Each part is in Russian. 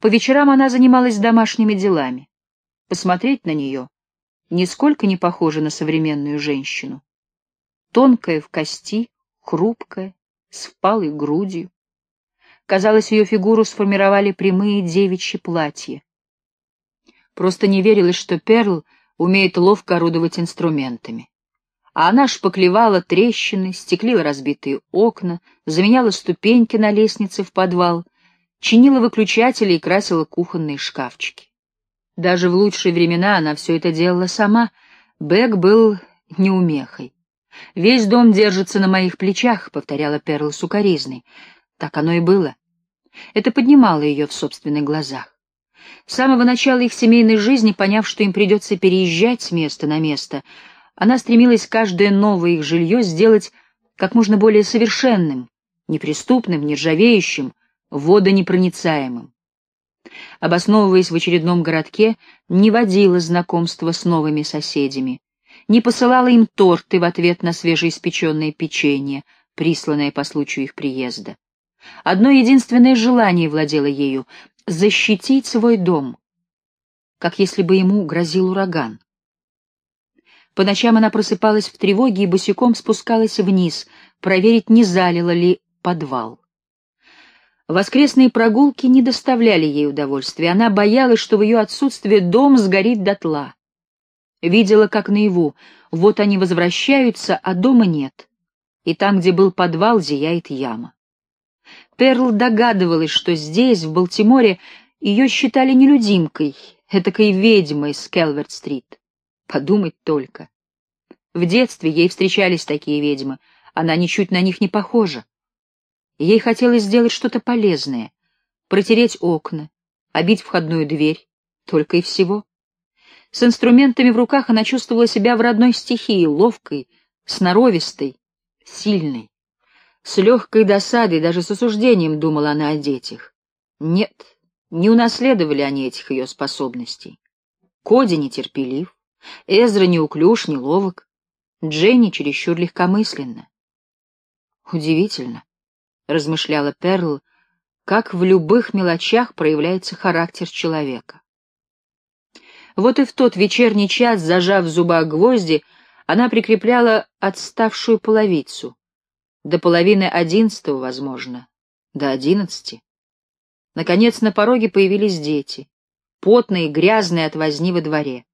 По вечерам она занималась домашними делами. Посмотреть на нее нисколько не похоже на современную женщину. Тонкая в кости, хрупкая, с впалой грудью. Казалось, ее фигуру сформировали прямые девичьи платья. Просто не верилось, что Перл умеет ловко орудовать инструментами. А она шпаклевала трещины, стеклила разбитые окна, заменяла ступеньки на лестнице в подвал, чинила выключатели и красила кухонные шкафчики. Даже в лучшие времена она все это делала сама. Бэк был неумехой. «Весь дом держится на моих плечах», — повторяла Перл сукоризной. Так оно и было. Это поднимало ее в собственных глазах. С самого начала их семейной жизни, поняв, что им придется переезжать с места на место, она стремилась каждое новое их жилье сделать как можно более совершенным, неприступным, нержавеющим, водонепроницаемым. Обосновываясь в очередном городке, не водила знакомства с новыми соседями, не посылала им торты в ответ на свежеиспеченное печенье, присланное по случаю их приезда. Одно единственное желание владело ею — защитить свой дом, как если бы ему грозил ураган. По ночам она просыпалась в тревоге и босиком спускалась вниз, проверить, не залило ли подвал. Воскресные прогулки не доставляли ей удовольствия. Она боялась, что в ее отсутствие дом сгорит дотла. Видела, как наяву, вот они возвращаются, а дома нет. И там, где был подвал, зияет яма. Перл догадывалась, что здесь, в Балтиморе, ее считали нелюдимкой, этакой ведьмой с Келверт-стрит. Подумать только. В детстве ей встречались такие ведьмы, она ничуть на них не похожа. Ей хотелось сделать что-то полезное, протереть окна, обить входную дверь, только и всего. С инструментами в руках она чувствовала себя в родной стихии, ловкой, сноровистой, сильной. С легкой досадой, даже с осуждением думала она о детях. Нет, не унаследовали они этих ее способностей. Коди нетерпелив, Эзра неуклюж, неловок, Дженни чересчур легкомысленно. Удивительно размышляла Перл, как в любых мелочах проявляется характер человека. Вот и в тот вечерний час, зажав в зубах гвозди, она прикрепляла отставшую половицу. До половины одиннадцатого, возможно, до одиннадцати. Наконец на пороге появились дети, потные, грязные от возни во дворе.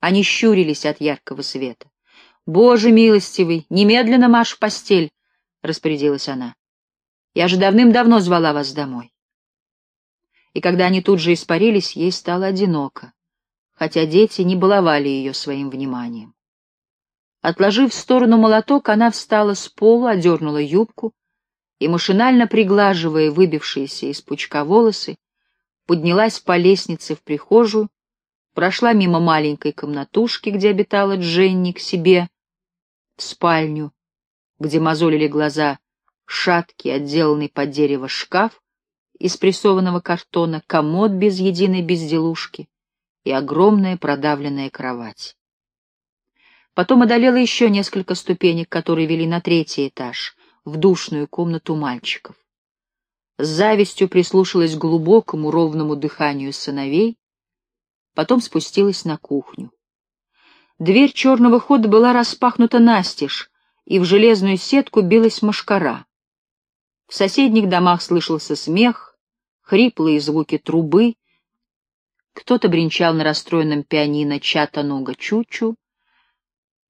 Они щурились от яркого света. «Боже милостивый, немедленно марш в постель!» — распорядилась она. Я же давным-давно звала вас домой. И когда они тут же испарились, ей стало одиноко, хотя дети не баловали ее своим вниманием. Отложив в сторону молоток, она встала с полу, одернула юбку и, машинально приглаживая выбившиеся из пучка волосы, поднялась по лестнице в прихожую, прошла мимо маленькой комнатушки, где обитала Дженни, к себе, в спальню, где мозолили глаза шаткий, отделанный под дерево шкаф из прессованного картона, комод без единой безделушки и огромная продавленная кровать. Потом одолела еще несколько ступенек, которые вели на третий этаж, в душную комнату мальчиков. С завистью прислушалась к глубокому ровному дыханию сыновей, потом спустилась на кухню. Дверь черного хода была распахнута настежь, и в железную сетку билась мошкара. В соседних домах слышался смех, хриплые звуки трубы. Кто-то бренчал на расстроенном пианино чата-нога чучу.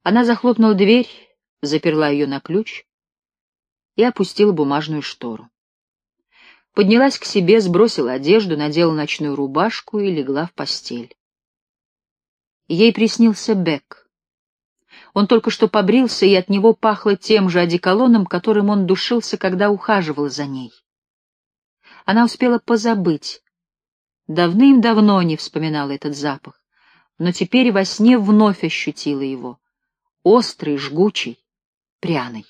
Она захлопнула дверь, заперла ее на ключ и опустила бумажную штору. Поднялась к себе, сбросила одежду, надела ночную рубашку и легла в постель. Ей приснился Бек. Он только что побрился, и от него пахло тем же одеколоном, которым он душился, когда ухаживал за ней. Она успела позабыть. Давным-давно не вспоминала этот запах, но теперь во сне вновь ощутила его. Острый, жгучий, пряный.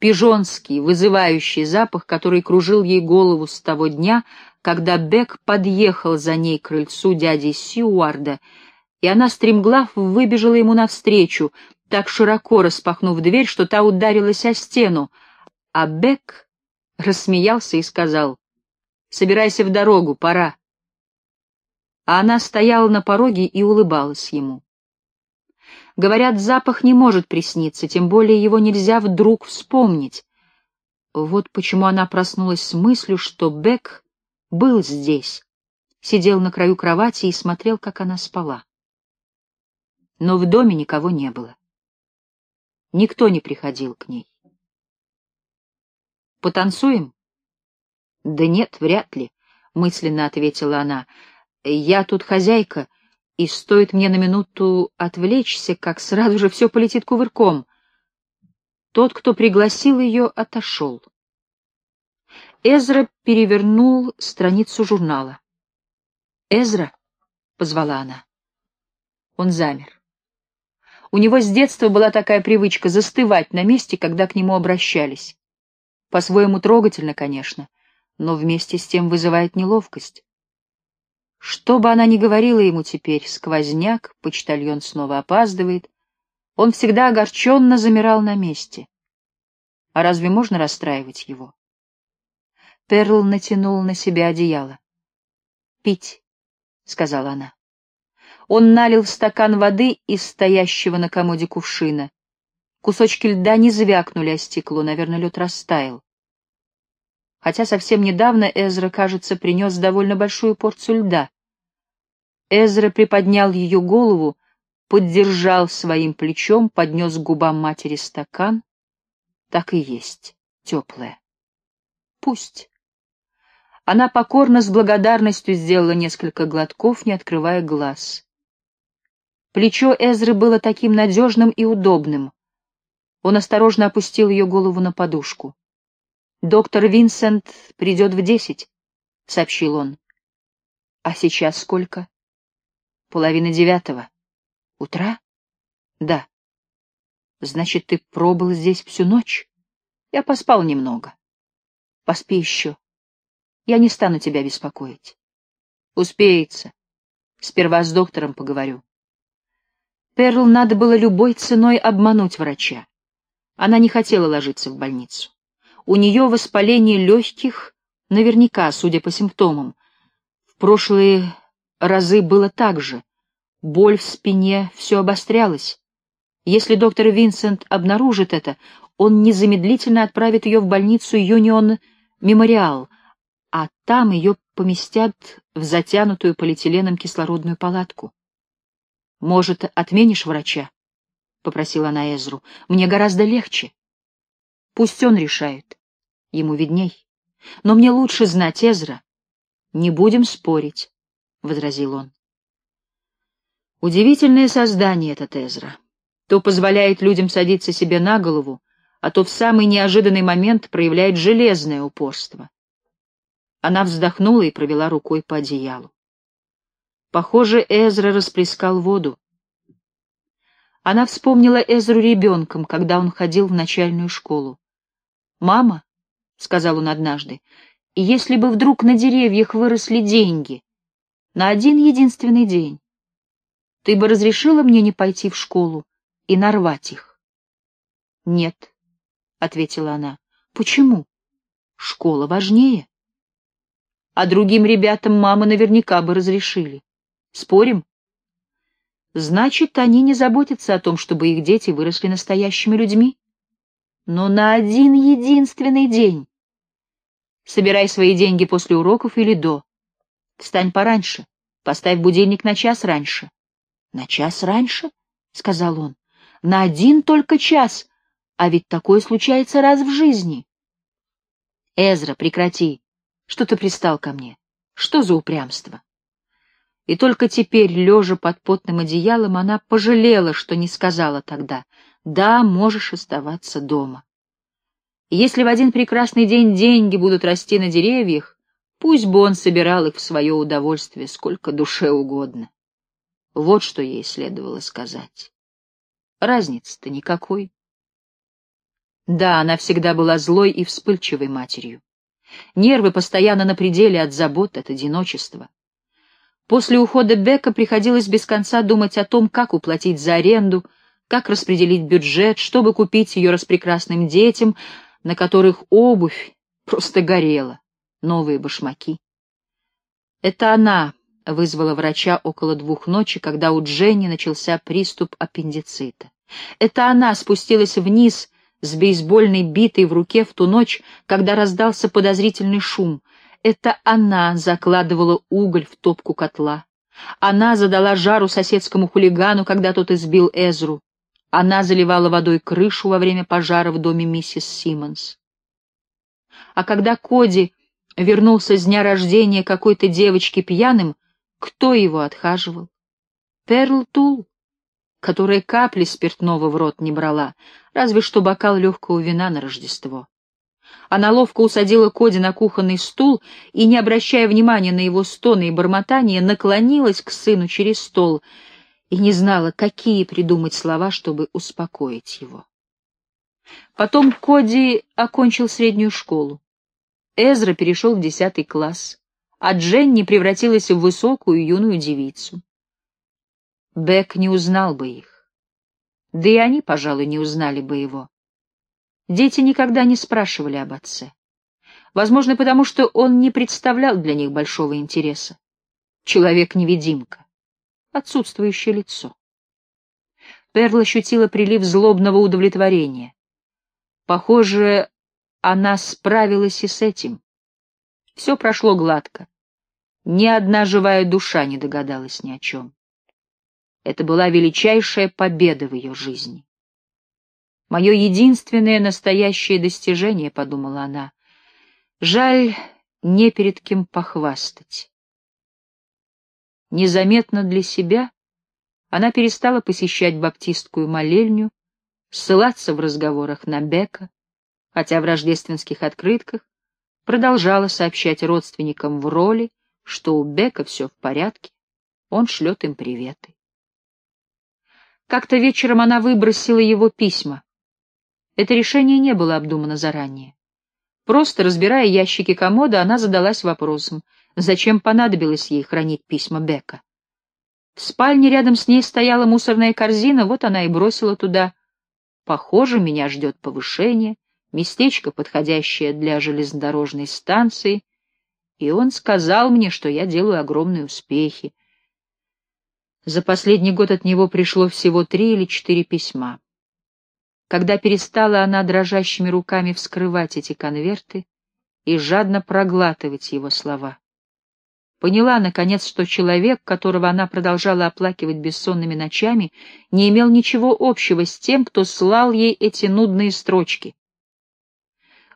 Пижонский, вызывающий запах, который кружил ей голову с того дня, когда Бек подъехал за ней к крыльцу дяди Сьюарда и она стремглав выбежала ему навстречу, так широко распахнув дверь, что та ударилась о стену, а Бек рассмеялся и сказал, Собирайся в дорогу, пора. А она стояла на пороге и улыбалась ему. Говорят, запах не может присниться, тем более его нельзя вдруг вспомнить. Вот почему она проснулась с мыслью, что Бек был здесь, сидел на краю кровати и смотрел, как она спала. Но в доме никого не было. Никто не приходил к ней. «Потанцуем?» «Да нет, вряд ли», — мысленно ответила она. «Я тут хозяйка, и стоит мне на минуту отвлечься, как сразу же все полетит кувырком. Тот, кто пригласил ее, отошел. Эзра перевернул страницу журнала. «Эзра?» — позвала она. Он замер. У него с детства была такая привычка застывать на месте, когда к нему обращались. По-своему трогательно, конечно, но вместе с тем вызывает неловкость. Что бы она ни говорила ему теперь, сквозняк, почтальон снова опаздывает, он всегда огорченно замирал на месте. А разве можно расстраивать его? Перл натянул на себя одеяло. «Пить», — сказала она. Он налил в стакан воды из стоящего на комоде кувшина. Кусочки льда не звякнули о стекло, наверное, лед растаял. Хотя совсем недавно Эзра, кажется, принес довольно большую порцию льда. Эзра приподнял ее голову, поддержал своим плечом, поднес к губам матери стакан. Так и есть, теплая. Пусть. Она покорно с благодарностью сделала несколько глотков, не открывая глаз. Плечо Эзры было таким надежным и удобным. Он осторожно опустил ее голову на подушку. «Доктор Винсент придет в десять», — сообщил он. «А сейчас сколько?» «Половина девятого. Утра?» «Да». «Значит, ты пробыл здесь всю ночь?» «Я поспал немного». «Поспи еще. Я не стану тебя беспокоить». «Успеется. Сперва с доктором поговорю». Перл надо было любой ценой обмануть врача. Она не хотела ложиться в больницу. У нее воспаление легких, наверняка, судя по симптомам. В прошлые разы было так же. Боль в спине все обострялась. Если доктор Винсент обнаружит это, он незамедлительно отправит ее в больницу Юнион Мемориал, а там ее поместят в затянутую полиэтиленом кислородную палатку. «Может, отменишь врача?» — попросила она Эзру. «Мне гораздо легче». «Пусть он решает. Ему видней. Но мне лучше знать Эзра. Не будем спорить, — возразил он. Удивительное создание этот Эзра. То позволяет людям садиться себе на голову, а то в самый неожиданный момент проявляет железное упорство. Она вздохнула и провела рукой по одеялу. Похоже, Эзра расплескал воду. Она вспомнила Эзру ребенком, когда он ходил в начальную школу. «Мама, — сказал он однажды, — если бы вдруг на деревьях выросли деньги, на один единственный день, ты бы разрешила мне не пойти в школу и нарвать их? — Нет, — ответила она. — Почему? Школа важнее. А другим ребятам мамы наверняка бы разрешили. Спорим? Значит, они не заботятся о том, чтобы их дети выросли настоящими людьми? Но на один единственный день. Собирай свои деньги после уроков или до. Встань пораньше. Поставь будильник на час раньше. — На час раньше? — сказал он. — На один только час. А ведь такое случается раз в жизни. — Эзра, прекрати. Что ты пристал ко мне? Что за упрямство? И только теперь, лежа под потным одеялом, она пожалела, что не сказала тогда. Да, можешь оставаться дома. Если в один прекрасный день деньги будут расти на деревьях, пусть бы он собирал их в свое удовольствие сколько душе угодно. Вот что ей следовало сказать. Разницы-то никакой. Да, она всегда была злой и вспыльчивой матерью. Нервы постоянно на пределе от забот, от одиночества. После ухода Бека приходилось без конца думать о том, как уплатить за аренду, как распределить бюджет, чтобы купить ее распрекрасным детям — на которых обувь просто горела. новые башмаки. Это она вызвала врача около двух ночи, когда у Дженни начался приступ аппендицита. Это она спустилась вниз с бейсбольной битой в руке в ту ночь, когда раздался подозрительный шум. Это она закладывала уголь в топку котла. Она задала жару соседскому хулигану, когда тот избил Эзру. Она заливала водой крышу во время пожара в доме миссис Симмонс. А когда Коди вернулся с дня рождения какой-то девочки пьяным, кто его отхаживал? Перл Тул, которая капли спиртного в рот не брала, разве что бокал легкого вина на Рождество. Она ловко усадила Коди на кухонный стул и, не обращая внимания на его стоны и бормотания, наклонилась к сыну через стол и не знала, какие придумать слова, чтобы успокоить его. Потом Коди окончил среднюю школу. Эзра перешел в десятый класс, а Дженни превратилась в высокую юную девицу. Бек не узнал бы их. Да и они, пожалуй, не узнали бы его. Дети никогда не спрашивали об отце. Возможно, потому что он не представлял для них большого интереса. Человек-невидимка. Отсутствующее лицо. Перл ощутила прилив злобного удовлетворения. Похоже, она справилась и с этим. Все прошло гладко. Ни одна живая душа не догадалась ни о чем. Это была величайшая победа в ее жизни. Мое единственное настоящее достижение, — подумала она. Жаль, не перед кем похвастать. Незаметно для себя она перестала посещать баптистскую молельню, ссылаться в разговорах на Бека, хотя в рождественских открытках продолжала сообщать родственникам в роли, что у Бека все в порядке, он шлет им приветы. Как-то вечером она выбросила его письма, это решение не было обдумано заранее. Просто разбирая ящики комода, она задалась вопросом, зачем понадобилось ей хранить письма Бека. В спальне рядом с ней стояла мусорная корзина, вот она и бросила туда. Похоже, меня ждет повышение, местечко, подходящее для железнодорожной станции, и он сказал мне, что я делаю огромные успехи. За последний год от него пришло всего три или четыре письма. Когда перестала она дрожащими руками вскрывать эти конверты и жадно проглатывать его слова. Поняла, наконец, что человек, которого она продолжала оплакивать бессонными ночами, не имел ничего общего с тем, кто слал ей эти нудные строчки.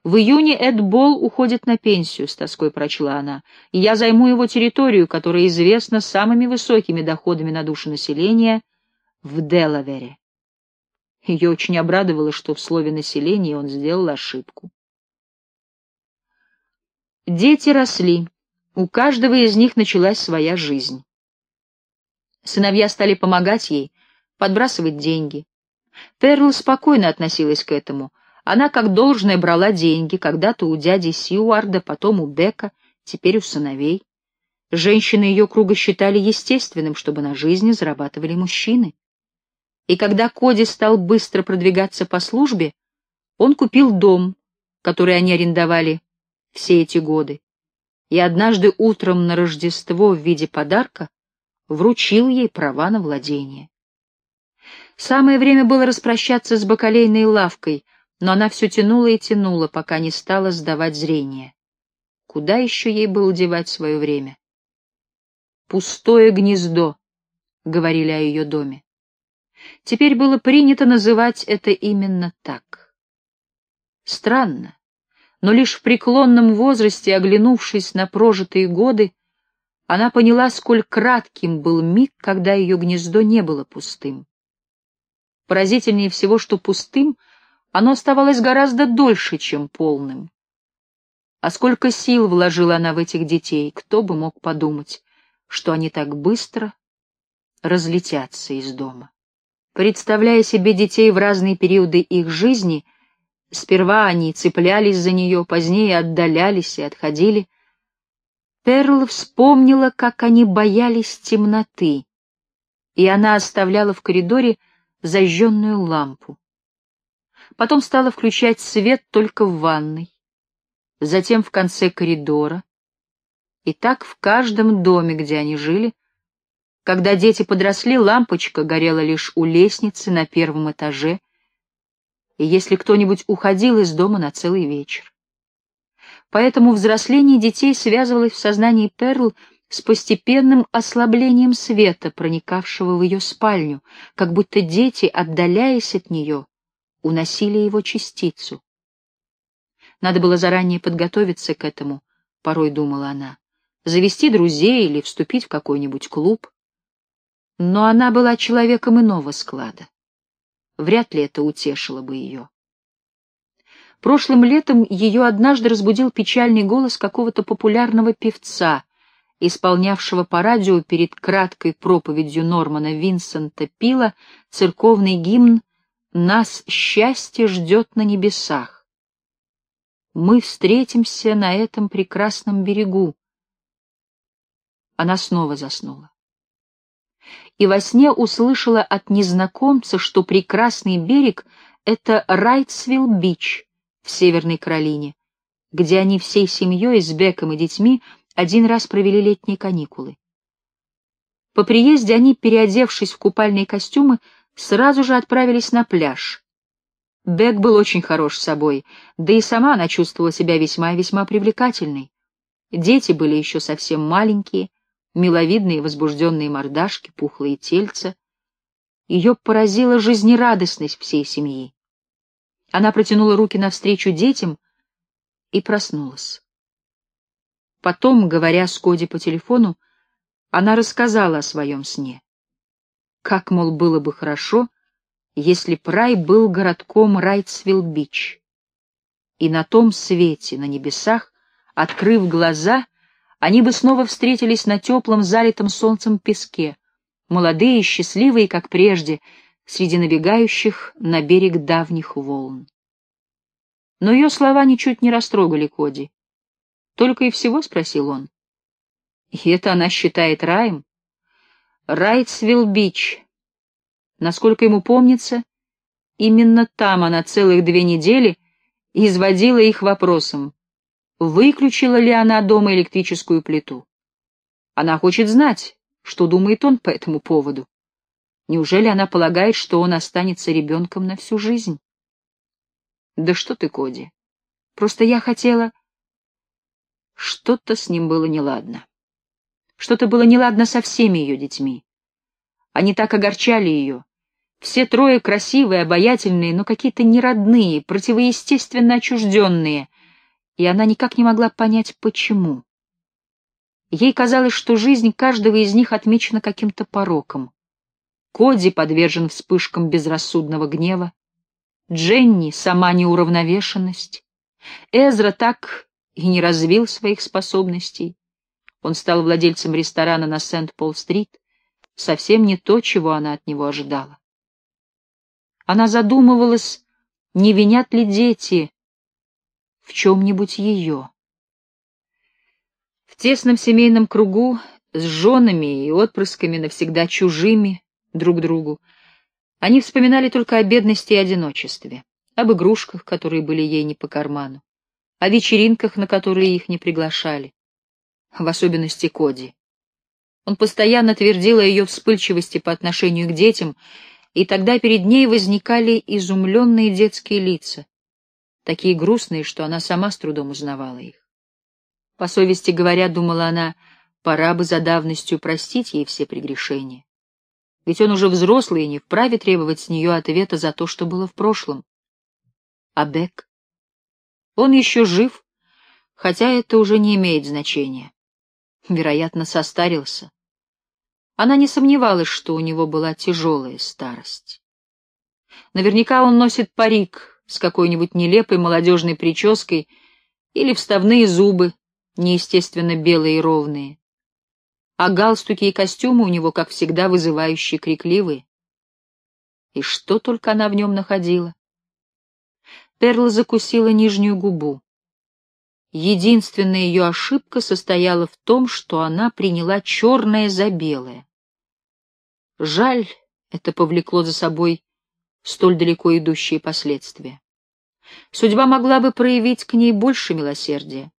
«В июне Эд Болл уходит на пенсию», — с тоской прочла она, — «и я займу его территорию, которая известна самыми высокими доходами на душу населения в Делавере». Ее очень обрадовало, что в слове «население» он сделал ошибку. Дети росли, у каждого из них началась своя жизнь. Сыновья стали помогать ей, подбрасывать деньги. Перл спокойно относилась к этому. Она как должное брала деньги, когда-то у дяди Сьюарда, потом у Бека, теперь у сыновей. Женщины ее круга считали естественным, чтобы на жизни зарабатывали мужчины. И когда Коди стал быстро продвигаться по службе, он купил дом, который они арендовали все эти годы, и однажды утром на Рождество в виде подарка вручил ей права на владение. Самое время было распрощаться с бакалейной лавкой, но она все тянула и тянула, пока не стала сдавать зрение. Куда еще ей было девать свое время? «Пустое гнездо», — говорили о ее доме. Теперь было принято называть это именно так. Странно, но лишь в преклонном возрасте, оглянувшись на прожитые годы, она поняла, сколь кратким был миг, когда ее гнездо не было пустым. Поразительнее всего, что пустым оно оставалось гораздо дольше, чем полным. А сколько сил вложила она в этих детей, кто бы мог подумать, что они так быстро разлетятся из дома. Представляя себе детей в разные периоды их жизни, сперва они цеплялись за нее, позднее отдалялись и отходили. Перл вспомнила, как они боялись темноты, и она оставляла в коридоре зажженную лампу. Потом стала включать свет только в ванной. затем в конце коридора, и так в каждом доме, где они жили. Когда дети подросли, лампочка горела лишь у лестницы на первом этаже, и если кто-нибудь уходил из дома на целый вечер. Поэтому взросление детей связывалось в сознании Перл с постепенным ослаблением света, проникавшего в ее спальню, как будто дети, отдаляясь от нее, уносили его частицу. Надо было заранее подготовиться к этому, порой думала она, завести друзей или вступить в какой-нибудь клуб. Но она была человеком иного склада. Вряд ли это утешило бы ее. Прошлым летом ее однажды разбудил печальный голос какого-то популярного певца, исполнявшего по радио перед краткой проповедью Нормана Винсента Пила церковный гимн «Нас счастье ждет на небесах». Мы встретимся на этом прекрасном берегу. Она снова заснула. И во сне услышала от незнакомца, что прекрасный берег — это Райтсвилл-Бич в Северной Каролине, где они всей семьей с Беком и детьми один раз провели летние каникулы. По приезде они, переодевшись в купальные костюмы, сразу же отправились на пляж. Бек был очень хорош собой, да и сама она чувствовала себя весьма и весьма привлекательной. Дети были еще совсем маленькие, миловидные возбужденные мордашки, пухлые тельца. Ее поразила жизнерадостность всей семьи. Она протянула руки навстречу детям и проснулась. Потом, говоря с Коди по телефону, она рассказала о своем сне. Как, мол, было бы хорошо, если Прай был городком Райтсвилл-Бич. И на том свете, на небесах, открыв глаза, они бы снова встретились на теплом, залитом солнцем песке, молодые и счастливые, как прежде, среди набегающих на берег давних волн. Но ее слова ничуть не растрогали Коди. Только и всего, — спросил он. И это она считает раем? Райтсвилл-Бич. Насколько ему помнится, именно там она целых две недели изводила их вопросом, выключила ли она дома электрическую плиту. Она хочет знать, что думает он по этому поводу. Неужели она полагает, что он останется ребенком на всю жизнь? Да что ты, Коди. Просто я хотела... Что-то с ним было неладно. Что-то было неладно со всеми ее детьми. Они так огорчали ее. Все трое красивые, обаятельные, но какие-то неродные, противоестественно отчужденные, и она никак не могла понять, почему. Ей казалось, что жизнь каждого из них отмечена каким-то пороком. Коди подвержен вспышкам безрассудного гнева, Дженни — сама неуравновешенность, Эзра так и не развил своих способностей. Он стал владельцем ресторана на Сент-Пол-стрит, совсем не то, чего она от него ожидала. Она задумывалась, не винят ли дети в чем-нибудь ее. В тесном семейном кругу, с женами и отпрысками навсегда чужими друг другу, они вспоминали только о бедности и одиночестве, об игрушках, которые были ей не по карману о вечеринках, на которые их не приглашали. В особенности Коди. Он постоянно твердил о ее вспыльчивости по отношению к детям, и тогда перед ней возникали изумленные детские лица, такие грустные, что она сама с трудом узнавала их. По совести говоря, думала она, пора бы за давностью простить ей все прегрешения. Ведь он уже взрослый и не вправе требовать с нее ответа за то, что было в прошлом. А Бек? Он еще жив, хотя это уже не имеет значения. Вероятно, состарился. Она не сомневалась, что у него была тяжелая старость. Наверняка он носит парик с какой-нибудь нелепой молодежной прической или вставные зубы, неестественно белые и ровные. А галстуки и костюмы у него, как всегда, вызывающие крикливые. И что только она в нем находила. Перла закусила нижнюю губу. Единственная ее ошибка состояла в том, что она приняла черное за белое. Жаль, это повлекло за собой столь далеко идущие последствия. Судьба могла бы проявить к ней больше милосердия.